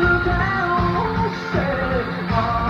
you down, say,